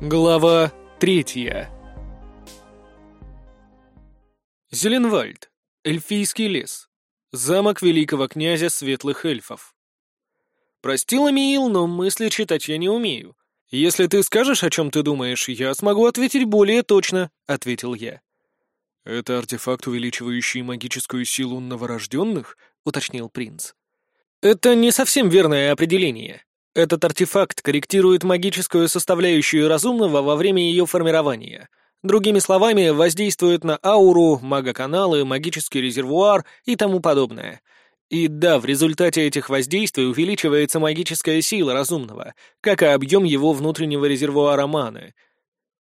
Глава третья. Зеленвальд. Эльфийский лес. Замок великого князя светлых эльфов. Прости, Ламиил, но мысли читать я не умею. Если ты скажешь, о чем ты думаешь, я смогу ответить более точно, — ответил я. «Это артефакт, увеличивающий магическую силу новорожденных?» — уточнил принц. «Это не совсем верное определение. Этот артефакт корректирует магическую составляющую разумного во время ее формирования. Другими словами, воздействует на ауру, магоканалы, магический резервуар и тому подобное. И да, в результате этих воздействий увеличивается магическая сила разумного, как и объем его внутреннего резервуара маны.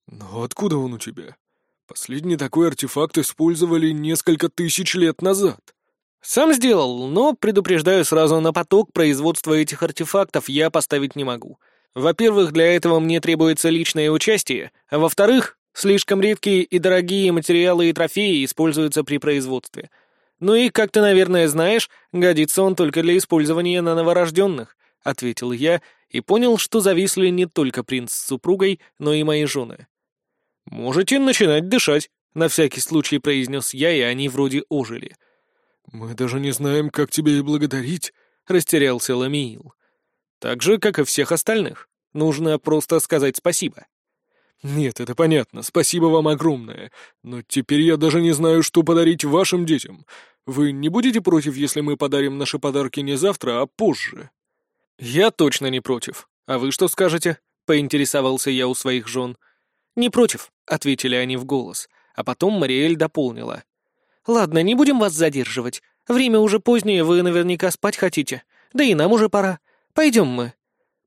«Но откуда он у тебя? Последний такой артефакт использовали несколько тысяч лет назад». Сам сделал, но, предупреждаю сразу, на поток производства этих артефактов я поставить не могу. Во-первых, для этого мне требуется личное участие, а во-вторых, слишком редкие и дорогие материалы и трофеи используются при производстве. Ну и, как ты, наверное, знаешь, годится он только для использования на новорожденных, — ответил я и понял, что зависли не только принц с супругой, но и мои жены. «Можете начинать дышать», — на всякий случай произнес я, и они вроде ожили — «Мы даже не знаем, как тебя и благодарить», — растерялся Ламиил. «Так же, как и всех остальных. Нужно просто сказать спасибо». «Нет, это понятно. Спасибо вам огромное. Но теперь я даже не знаю, что подарить вашим детям. Вы не будете против, если мы подарим наши подарки не завтра, а позже?» «Я точно не против. А вы что скажете?» — поинтересовался я у своих жен. «Не против», — ответили они в голос, а потом Мариэль дополнила. «Ладно, не будем вас задерживать. Время уже позднее, вы наверняка спать хотите. Да и нам уже пора. Пойдем мы».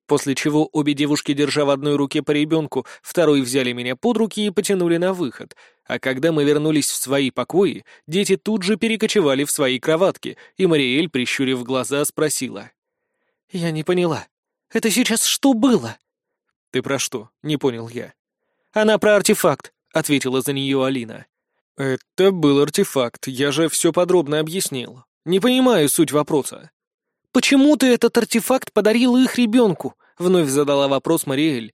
После чего обе девушки, держа в одной руке по ребенку, второй взяли меня под руки и потянули на выход. А когда мы вернулись в свои покои, дети тут же перекочевали в свои кроватки, и Мариэль, прищурив глаза, спросила. «Я не поняла. Это сейчас что было?» «Ты про что?» — не понял я. «Она про артефакт», — ответила за нее Алина. «Это был артефакт, я же все подробно объяснил. Не понимаю суть вопроса». «Почему ты этот артефакт подарил их ребенку?» — вновь задала вопрос Мариэль.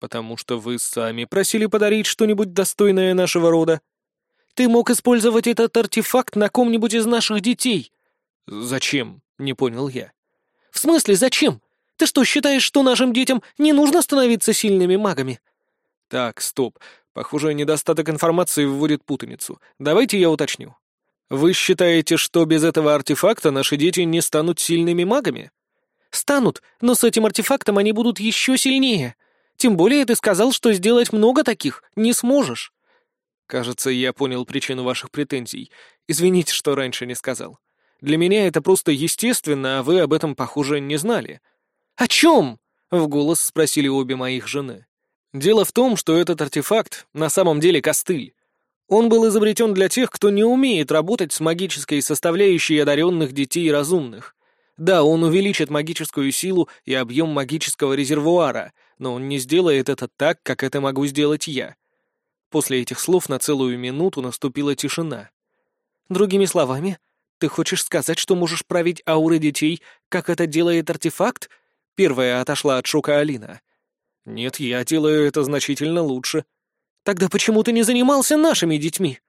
«Потому что вы сами просили подарить что-нибудь достойное нашего рода. Ты мог использовать этот артефакт на ком-нибудь из наших детей». «Зачем?» — не понял я. «В смысле, зачем? Ты что, считаешь, что нашим детям не нужно становиться сильными магами?» «Так, стоп. Похоже, недостаток информации вводит путаницу. Давайте я уточню. Вы считаете, что без этого артефакта наши дети не станут сильными магами? Станут, но с этим артефактом они будут еще сильнее. Тем более ты сказал, что сделать много таких не сможешь. Кажется, я понял причину ваших претензий. Извините, что раньше не сказал. Для меня это просто естественно, а вы об этом, похоже, не знали. «О чем?» — в голос спросили обе моих жены. Дело в том, что этот артефакт на самом деле костыль. Он был изобретен для тех, кто не умеет работать с магической составляющей одаренных детей и разумных. Да, он увеличит магическую силу и объем магического резервуара, но он не сделает это так, как это могу сделать я. После этих слов на целую минуту наступила тишина. Другими словами, ты хочешь сказать, что можешь править ауры детей, как это делает артефакт? Первая отошла от шока Алина. «Нет, я делаю это значительно лучше». «Тогда почему ты не занимался нашими детьми?»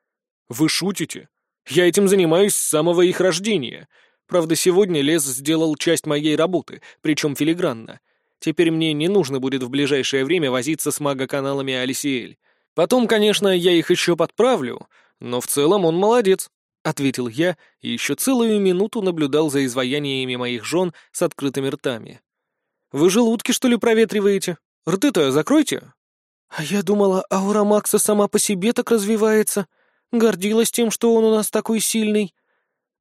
«Вы шутите? Я этим занимаюсь с самого их рождения. Правда, сегодня лес сделал часть моей работы, причем филигранно. Теперь мне не нужно будет в ближайшее время возиться с магоканалами Алисиэль. Потом, конечно, я их еще подправлю, но в целом он молодец», — ответил я и еще целую минуту наблюдал за изваяниями моих жен с открытыми ртами. «Вы желудки, что ли, проветриваете?» Рты-то закройте!» «А я думала, аура Макса сама по себе так развивается. Гордилась тем, что он у нас такой сильный».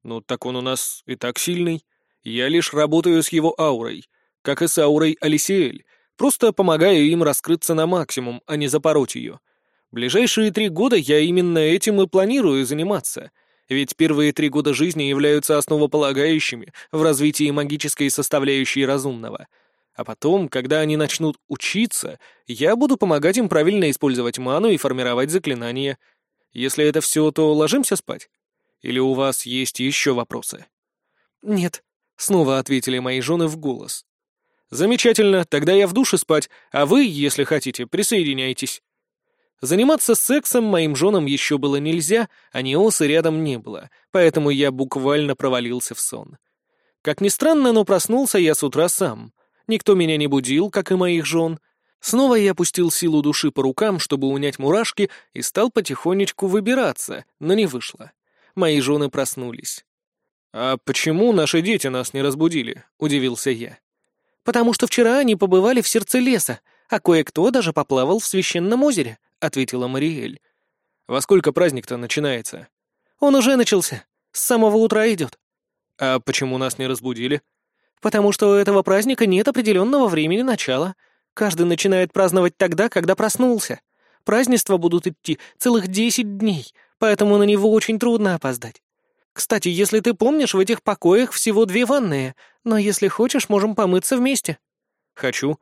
«Ну, так он у нас и так сильный. Я лишь работаю с его аурой, как и с аурой Алисиэль. Просто помогаю им раскрыться на максимум, а не запороть ее. Ближайшие три года я именно этим и планирую заниматься». Ведь первые три года жизни являются основополагающими в развитии магической составляющей разумного — а потом, когда они начнут учиться, я буду помогать им правильно использовать ману и формировать заклинания. Если это все, то ложимся спать? Или у вас есть еще вопросы?» «Нет», — снова ответили мои жены в голос. «Замечательно, тогда я в душе спать, а вы, если хотите, присоединяйтесь». Заниматься сексом моим женам еще было нельзя, а Неосы рядом не было, поэтому я буквально провалился в сон. Как ни странно, но проснулся я с утра сам. Никто меня не будил, как и моих жен. Снова я опустил силу души по рукам, чтобы унять мурашки, и стал потихонечку выбираться, но не вышло. Мои жены проснулись. «А почему наши дети нас не разбудили?» — удивился я. «Потому что вчера они побывали в сердце леса, а кое-кто даже поплавал в священном озере», ответила Мариэль. «Во сколько праздник-то начинается?» «Он уже начался. С самого утра идет». «А почему нас не разбудили?» «Потому что у этого праздника нет определенного времени начала. Каждый начинает праздновать тогда, когда проснулся. Празднества будут идти целых десять дней, поэтому на него очень трудно опоздать. Кстати, если ты помнишь, в этих покоях всего две ванные, но если хочешь, можем помыться вместе». «Хочу.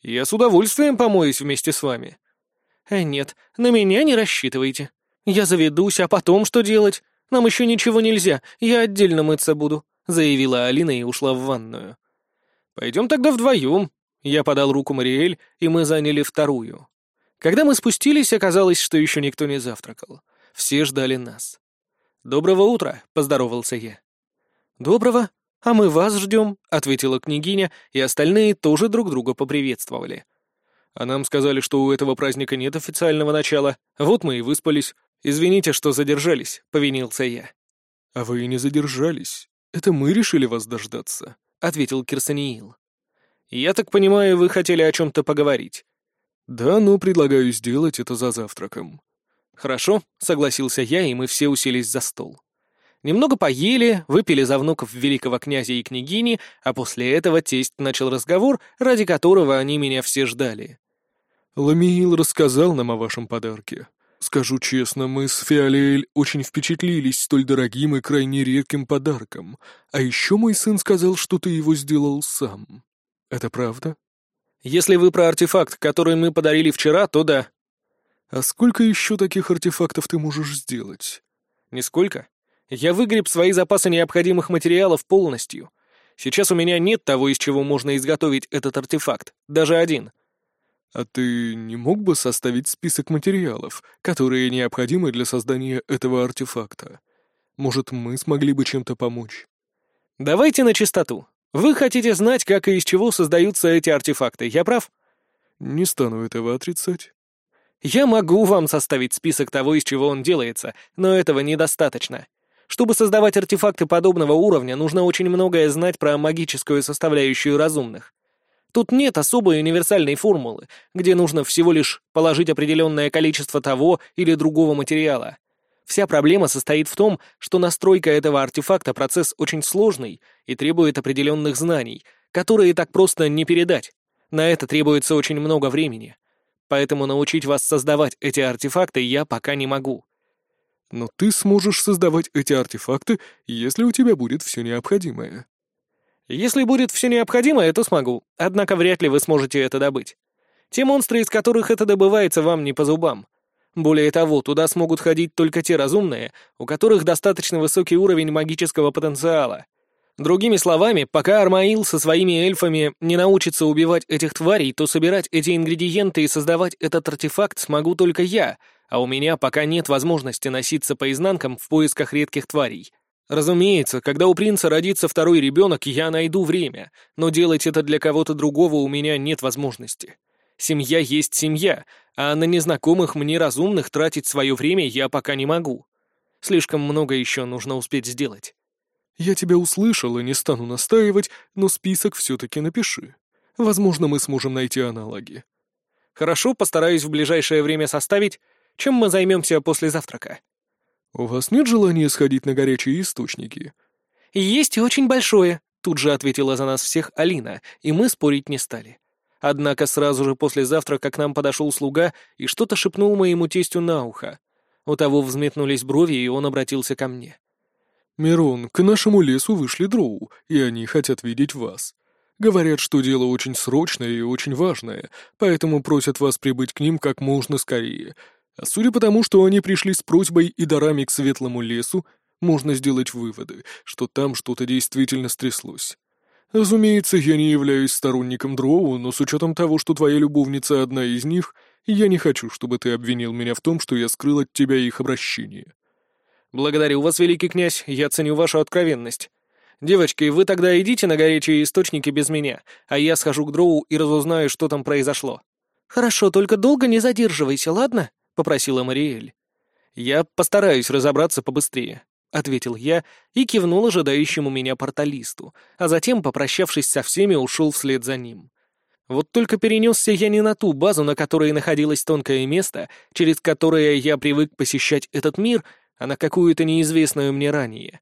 Я с удовольствием помоюсь вместе с вами», «Э, нет, на меня не рассчитывайте. Я заведусь, а потом что делать? Нам еще ничего нельзя, я отдельно мыться буду», — заявила Алина и ушла в ванную. «Пойдем тогда вдвоем». Я подал руку Мариэль, и мы заняли вторую. Когда мы спустились, оказалось, что еще никто не завтракал. Все ждали нас. «Доброго утра», — поздоровался я. «Доброго, а мы вас ждем», — ответила княгиня, и остальные тоже друг друга поприветствовали. А нам сказали, что у этого праздника нет официального начала. Вот мы и выспались. Извините, что задержались», — повинился я. «А вы и не задержались. Это мы решили вас дождаться», — ответил Кирсаниил. «Я так понимаю, вы хотели о чем-то поговорить?» «Да, но предлагаю сделать это за завтраком». «Хорошо», — согласился я, и мы все уселись за стол. Немного поели, выпили за внуков великого князя и княгини, а после этого тесть начал разговор, ради которого они меня все ждали. «Ламиил рассказал нам о вашем подарке. Скажу честно, мы с Фиолель очень впечатлились столь дорогим и крайне редким подарком. А еще мой сын сказал, что ты его сделал сам. Это правда?» «Если вы про артефакт, который мы подарили вчера, то да». «А сколько еще таких артефактов ты можешь сделать?» «Нисколько. Я выгреб свои запасы необходимых материалов полностью. Сейчас у меня нет того, из чего можно изготовить этот артефакт, даже один. А ты не мог бы составить список материалов, которые необходимы для создания этого артефакта? Может, мы смогли бы чем-то помочь? Давайте на чистоту. Вы хотите знать, как и из чего создаются эти артефакты, я прав? Не стану этого отрицать. Я могу вам составить список того, из чего он делается, но этого недостаточно. Чтобы создавать артефакты подобного уровня, нужно очень многое знать про магическую составляющую разумных. Тут нет особой универсальной формулы, где нужно всего лишь положить определенное количество того или другого материала. Вся проблема состоит в том, что настройка этого артефакта процесс очень сложный и требует определенных знаний, которые так просто не передать. На это требуется очень много времени. Поэтому научить вас создавать эти артефакты я пока не могу. Но ты сможешь создавать эти артефакты, если у тебя будет все необходимое. Если будет все необходимое, то смогу, однако вряд ли вы сможете это добыть. Те монстры, из которых это добывается, вам не по зубам. Более того, туда смогут ходить только те разумные, у которых достаточно высокий уровень магического потенциала. Другими словами, пока Армаил со своими эльфами не научится убивать этих тварей, то собирать эти ингредиенты и создавать этот артефакт смогу только я — а у меня пока нет возможности носиться по изнанкам в поисках редких тварей. Разумеется, когда у принца родится второй ребенок, я найду время, но делать это для кого-то другого у меня нет возможности. Семья есть семья, а на незнакомых мне разумных тратить свое время я пока не могу. Слишком много еще нужно успеть сделать. Я тебя услышал и не стану настаивать, но список все-таки напиши. Возможно, мы сможем найти аналоги. Хорошо, постараюсь в ближайшее время составить, чем мы займемся после завтрака?» «У вас нет желания сходить на горячие источники?» «Есть и очень большое», — тут же ответила за нас всех Алина, и мы спорить не стали. Однако сразу же после завтрака к нам подошел слуга и что-то шепнул моему тестю на ухо. У того взметнулись брови, и он обратился ко мне. «Мирон, к нашему лесу вышли дроу, и они хотят видеть вас. Говорят, что дело очень срочное и очень важное, поэтому просят вас прибыть к ним как можно скорее. А судя по тому, что они пришли с просьбой и дарами к светлому лесу, можно сделать выводы, что там что-то действительно стряслось. Разумеется, я не являюсь сторонником Дроу, но с учетом того, что твоя любовница одна из них, я не хочу, чтобы ты обвинил меня в том, что я скрыл от тебя их обращение». «Благодарю вас, великий князь, я ценю вашу откровенность. Девочки, вы тогда идите на горячие источники без меня, а я схожу к Дроу и разузнаю, что там произошло». «Хорошо, только долго не задерживайся, ладно?» — попросила Мариэль. «Я постараюсь разобраться побыстрее», — ответил я и кивнул ожидающему меня порталисту, а затем, попрощавшись со всеми, ушел вслед за ним. Вот только перенесся я не на ту базу, на которой находилось тонкое место, через которое я привык посещать этот мир, а на какую-то неизвестную мне ранее.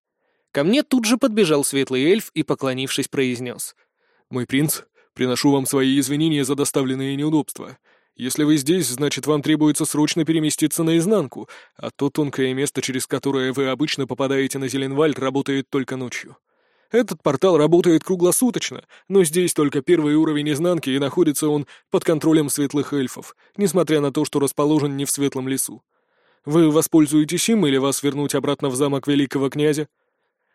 Ко мне тут же подбежал светлый эльф и, поклонившись, произнес. «Мой принц, приношу вам свои извинения за доставленные неудобства. Если вы здесь, значит, вам требуется срочно переместиться наизнанку, а то тонкое место, через которое вы обычно попадаете на Зеленвальд, работает только ночью. Этот портал работает круглосуточно, но здесь только первый уровень изнанки, и находится он под контролем светлых эльфов, несмотря на то, что расположен не в светлом лесу. Вы воспользуетесь им или вас вернуть обратно в замок великого князя?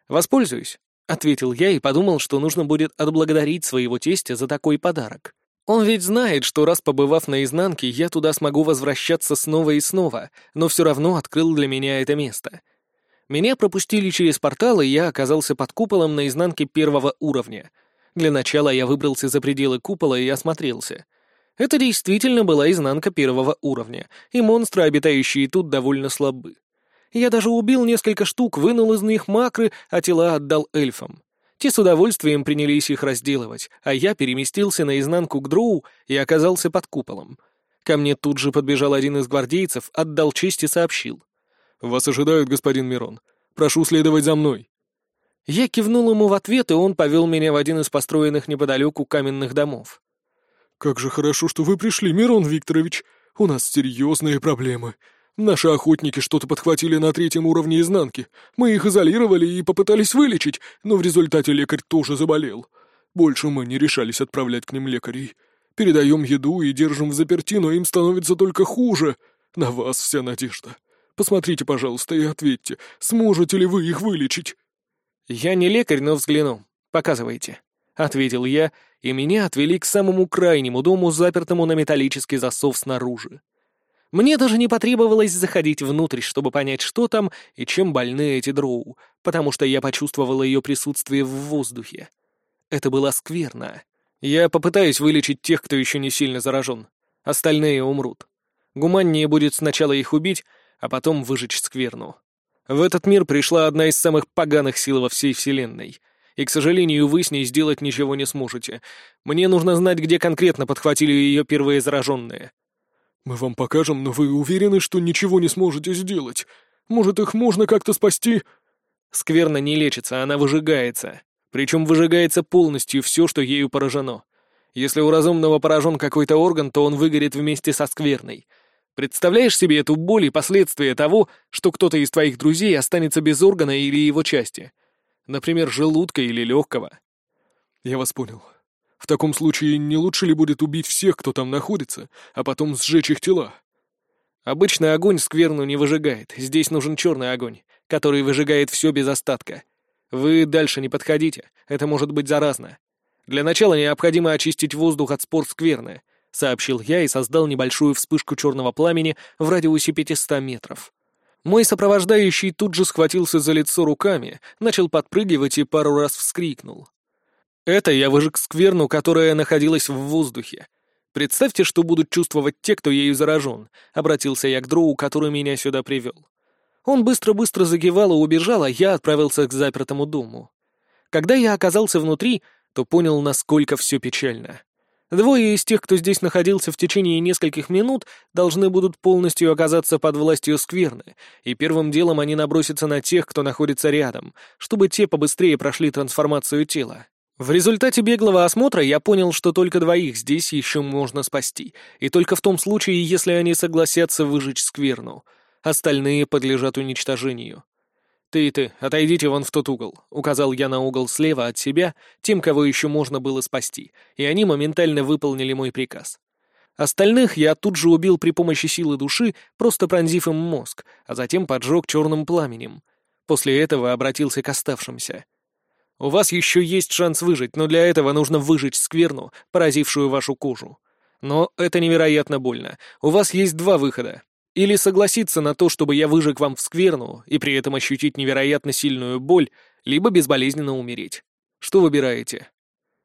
Воспользуюсь, — ответил я и подумал, что нужно будет отблагодарить своего тестя за такой подарок. Он ведь знает, что раз побывав на изнанке, я туда смогу возвращаться снова и снова, но все равно открыл для меня это место — меня пропустили через портал, и я оказался под куполом на изнанке первого уровня. Для начала я выбрался за пределы купола и осмотрелся. Это действительно была изнанка первого уровня, и монстры, обитающие тут, довольно слабы. Я даже убил несколько штук, вынул из них макры, а тела отдал эльфам. Те с удовольствием принялись их разделывать, а я переместился на изнанку к дроу и оказался под куполом. Ко мне тут же подбежал один из гвардейцев, отдал честь и сообщил. «Вас ожидают, господин Мирон. Прошу следовать за мной». Я кивнул ему в ответ, и он повел меня в один из построенных неподалеку каменных домов. «Как же хорошо, что вы пришли, Мирон Викторович. У нас серьезные проблемы. Наши охотники что-то подхватили на третьем уровне изнанки. Мы их изолировали и попытались вылечить, но в результате лекарь тоже заболел. Больше мы не решались отправлять к ним лекарей. Передаем еду и держим в заперти, но им становится только хуже. На вас вся надежда. Посмотрите, пожалуйста, и ответьте, сможете ли вы их вылечить?» «Я не лекарь, но взгляну. Показывайте», — ответил я, и меня отвели к самому крайнему дому, запертому на металлический засов снаружи. Мне даже не потребовалось заходить внутрь, чтобы понять, что там и чем больны эти дроу, потому что я почувствовал ее присутствие в воздухе. Это было скверно. Я попытаюсь вылечить тех, кто еще не сильно заражен. Остальные умрут. Гуманнее будет сначала их убить, а потом выжечь скверну. В этот мир пришла одна из самых поганых сил во всей Вселенной. И, к сожалению, вы с ней сделать ничего не сможете. Мне нужно знать, где конкретно подхватили ее первые зараженные. «Мы вам покажем, но вы уверены, что ничего не сможете сделать? Может, их можно как-то спасти?» Скверна не лечится, она выжигается. Причем выжигается полностью все, что ею поражено. Если у разумного поражен какой-то орган, то он выгорит вместе со скверной — Представляешь себе эту боль и последствия того, что кто-то из твоих друзей останется без органа или его части? Например, желудка или легкого. Я вас понял. В таком случае не лучше ли будет убить всех, кто там находится, а потом сжечь их тела? Обычный огонь скверну не выжигает. Здесь нужен черный огонь, который выжигает все без остатка. Вы дальше не подходите, это может быть заразно. Для начала необходимо очистить воздух от спор скверны, — сообщил я и создал небольшую вспышку черного пламени в радиусе 500 метров. Мой сопровождающий тут же схватился за лицо руками, начал подпрыгивать и пару раз вскрикнул. Это я выжег скверну, которая находилась в воздухе. Представьте, что будут чувствовать те, кто ею заражен, — обратился я к дроу, который меня сюда привел. Он быстро-быстро загивал и убежал, а я отправился к запертому дому. Когда я оказался внутри, то понял, насколько все печально. Двое из тех, кто здесь находился в течение нескольких минут, должны будут полностью оказаться под властью скверны, и первым делом они набросятся на тех, кто находится рядом, чтобы те побыстрее прошли трансформацию тела. В результате беглого осмотра я понял, что только двоих здесь еще можно спасти, и только в том случае, если они согласятся выжечь скверну. Остальные подлежат уничтожению. «Ты и ты, отойдите вон в тот угол», — указал я на угол слева от себя, тем, кого еще можно было спасти, и они моментально выполнили мой приказ. Остальных я тут же убил при помощи силы души, просто пронзив им мозг, а затем поджег черным пламенем. После этого обратился к оставшимся. У вас еще есть шанс выжить, но для этого нужно выжить скверну, поразившую вашу кожу. Но это невероятно больно. У вас есть два выхода. Или согласиться на то, чтобы я выжег вам в скверну и при этом ощутить невероятно сильную боль, либо безболезненно умереть. Что выбираете?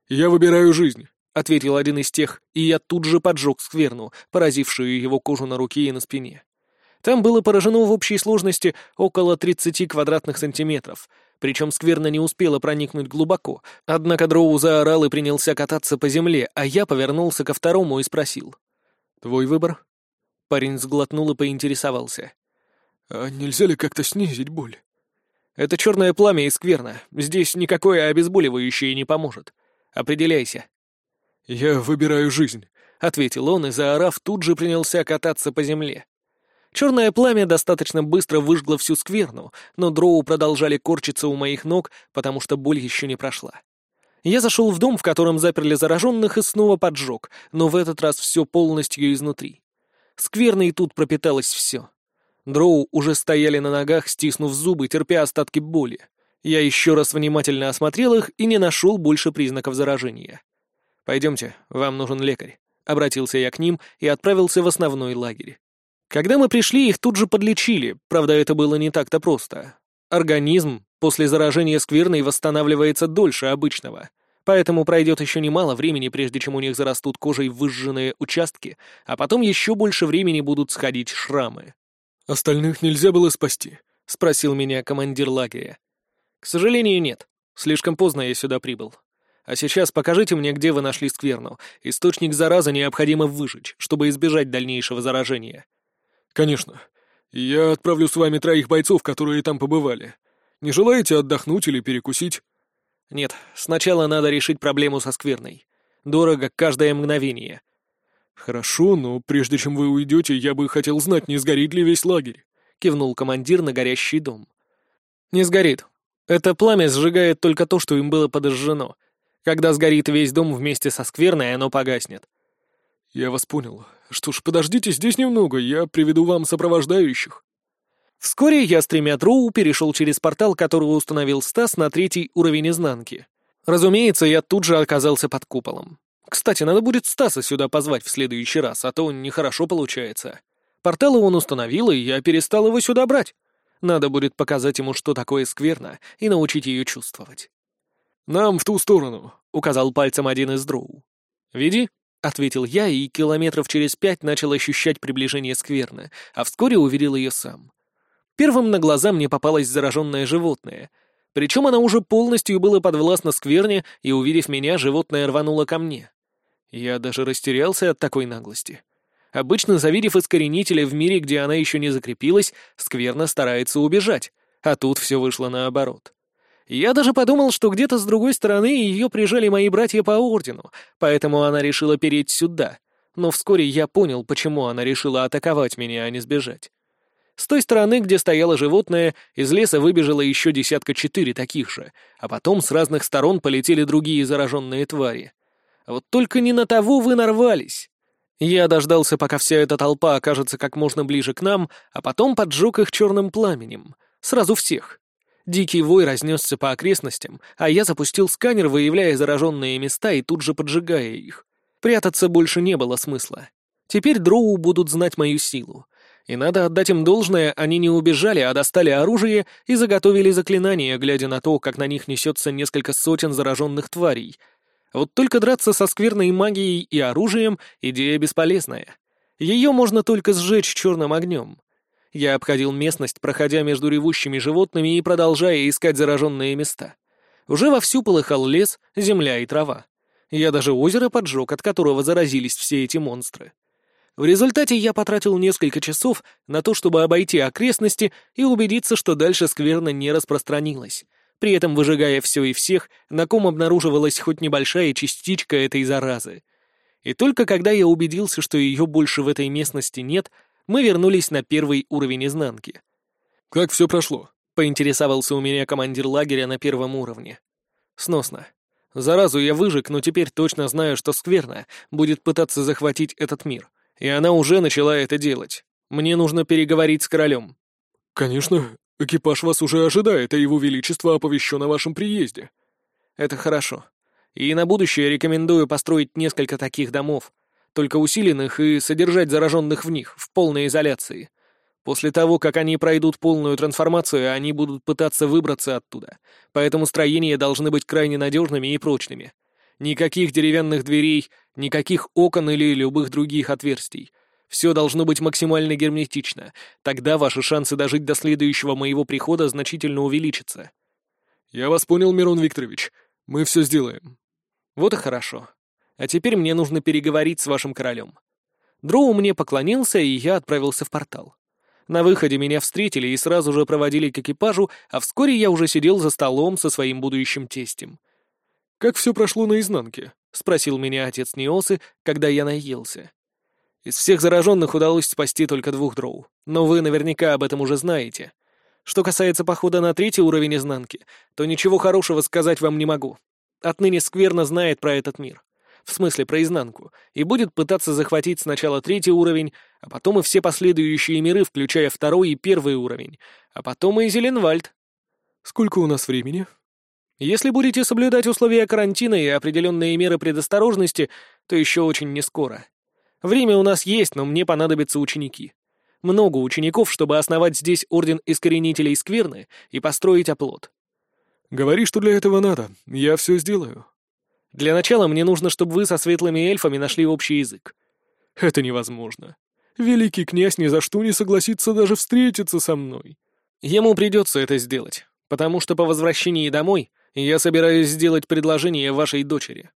«Я выбираю жизнь», — ответил один из тех, и я тут же поджег скверну, поразившую его кожу на руке и на спине. Там было поражено в общей сложности около 30 квадратных сантиметров, причем скверно не успела проникнуть глубоко, однако Дроу заорал и принялся кататься по земле, а я повернулся ко второму и спросил. «Твой выбор?» Парень сглотнул и поинтересовался. «А нельзя ли как-то снизить боль?» «Это черное пламя и скверно. Здесь никакое обезболивающее не поможет. Определяйся». «Я выбираю жизнь», — ответил он и, заорав, тут же принялся кататься по земле. Черное пламя достаточно быстро выжгло всю скверну, но дроу продолжали корчиться у моих ног, потому что боль еще не прошла. Я зашел в дом, в котором заперли зараженных, и снова поджег, но в этот раз все полностью изнутри. Скверно и тут пропиталось все. Дроу уже стояли на ногах, стиснув зубы, терпя остатки боли. Я еще раз внимательно осмотрел их и не нашел больше признаков заражения. «Пойдемте, вам нужен лекарь», — обратился я к ним и отправился в основной лагерь. Когда мы пришли, их тут же подлечили, правда, это было не так-то просто. Организм после заражения скверной восстанавливается дольше обычного, поэтому пройдет еще немало времени, прежде чем у них зарастут кожей выжженные участки, а потом еще больше времени будут сходить шрамы. «Остальных нельзя было спасти?» — спросил меня командир лагеря. «К сожалению, нет. Слишком поздно я сюда прибыл. А сейчас покажите мне, где вы нашли скверну. Источник заразы необходимо выжечь, чтобы избежать дальнейшего заражения». «Конечно. Я отправлю с вами троих бойцов, которые там побывали. Не желаете отдохнуть или перекусить?» «Нет, сначала надо решить проблему со скверной. Дорого каждое мгновение». «Хорошо, но прежде чем вы уйдете, я бы хотел знать, не сгорит ли весь лагерь», — кивнул командир на горящий дом. «Не сгорит. Это пламя сжигает только то, что им было подожжено. Когда сгорит весь дом вместе со скверной, оно погаснет». «Я вас понял. Что ж, подождите здесь немного, я приведу вам сопровождающих». Вскоре я с тремя дроу перешел через портал, который установил Стас на третий уровень изнанки. Разумеется, я тут же оказался под куполом. Кстати, надо будет Стаса сюда позвать в следующий раз, а то нехорошо получается. Порталы он установил, и я перестал его сюда брать. Надо будет показать ему, что такое скверно, и научить ее чувствовать. «Нам в ту сторону», — указал пальцем один из дроу. «Веди», — ответил я, и километров через пять начал ощущать приближение скверны, а вскоре увидел ее сам. Первым на глаза мне попалось зараженное животное. Причем оно уже полностью было подвластно скверне, и, увидев меня, животное рвануло ко мне. Я даже растерялся от такой наглости. Обычно, завидев искоренителя в мире, где она еще не закрепилась, скверно старается убежать, а тут все вышло наоборот. Я даже подумал, что где-то с другой стороны ее прижали мои братья по ордену, поэтому она решила переть сюда. Но вскоре я понял, почему она решила атаковать меня, а не сбежать. С той стороны, где стояло животное, из леса выбежало еще десятка четыре таких же, а потом с разных сторон полетели другие зараженные твари. Вот только не на того вы нарвались. Я дождался, пока вся эта толпа окажется как можно ближе к нам, а потом поджег их черным пламенем. Сразу всех. Дикий вой разнесся по окрестностям, а я запустил сканер, выявляя зараженные места и тут же поджигая их. Прятаться больше не было смысла. Теперь дроу будут знать мою силу. И надо отдать им должное, они не убежали, а достали оружие и заготовили заклинания, глядя на то, как на них несется несколько сотен зараженных тварей. Вот только драться со скверной магией и оружием — идея бесполезная. Ее можно только сжечь черным огнем. Я обходил местность, проходя между ревущими животными и продолжая искать зараженные места. Уже вовсю полыхал лес, земля и трава. Я даже озеро поджег, от которого заразились все эти монстры. В результате я потратил несколько часов на то, чтобы обойти окрестности и убедиться, что дальше скверно не распространилась, при этом выжигая все и всех, на ком обнаруживалась хоть небольшая частичка этой заразы. И только когда я убедился, что ее больше в этой местности нет, мы вернулись на первый уровень изнанки. «Как все прошло?» — поинтересовался у меня командир лагеря на первом уровне. «Сносно. Заразу я выжег, но теперь точно знаю, что скверно будет пытаться захватить этот мир. И она уже начала это делать. Мне нужно переговорить с королем». «Конечно. Экипаж вас уже ожидает, а его величество оповещен о вашем приезде». Это хорошо. И на будущее рекомендую построить несколько таких домов, только усиленных и содержать зараженных в них, в полной изоляции. После того, как они пройдут полную трансформацию, они будут пытаться выбраться оттуда, поэтому строения должны быть крайне надежными и прочными. Никаких деревянных дверей, никаких окон или любых других отверстий. Все должно быть максимально герметично, тогда ваши шансы дожить до следующего моего прихода значительно увеличатся. «Я вас понял, Мирон Викторович. Мы все сделаем». «Вот и хорошо. А теперь мне нужно переговорить с вашим королем». Дроу мне поклонился, и я отправился в портал. На выходе меня встретили и сразу же проводили к экипажу, а вскоре я уже сидел за столом со своим будущим тестем. «Как все прошло наизнанке?» — спросил меня отец Неосы, когда я наелся. «Из всех зараженных удалось спасти только двух дроу, но вы наверняка об этом уже знаете. Что касается похода на третий уровень изнанки, то ничего хорошего сказать вам не могу. Отныне Скверно знает про этот мир. В смысле, про изнанку. И будет пытаться захватить сначала третий уровень, а потом и все последующие миры, включая второй и первый уровень. А потом и Зеленвальд. Сколько у нас времени? Если будете соблюдать условия карантина и определенные меры предосторожности, то еще очень не скоро. Время у нас есть, но мне понадобятся ученики много учеников, чтобы основать здесь Орден Искоренителей Скверны и построить оплот. «Говори, что для этого надо. Я все сделаю». «Для начала мне нужно, чтобы вы со светлыми эльфами нашли общий язык». «Это невозможно. Великий князь ни за что не согласится даже встретиться со мной». «Ему придется это сделать, потому что по возвращении домой я собираюсь сделать предложение вашей дочери».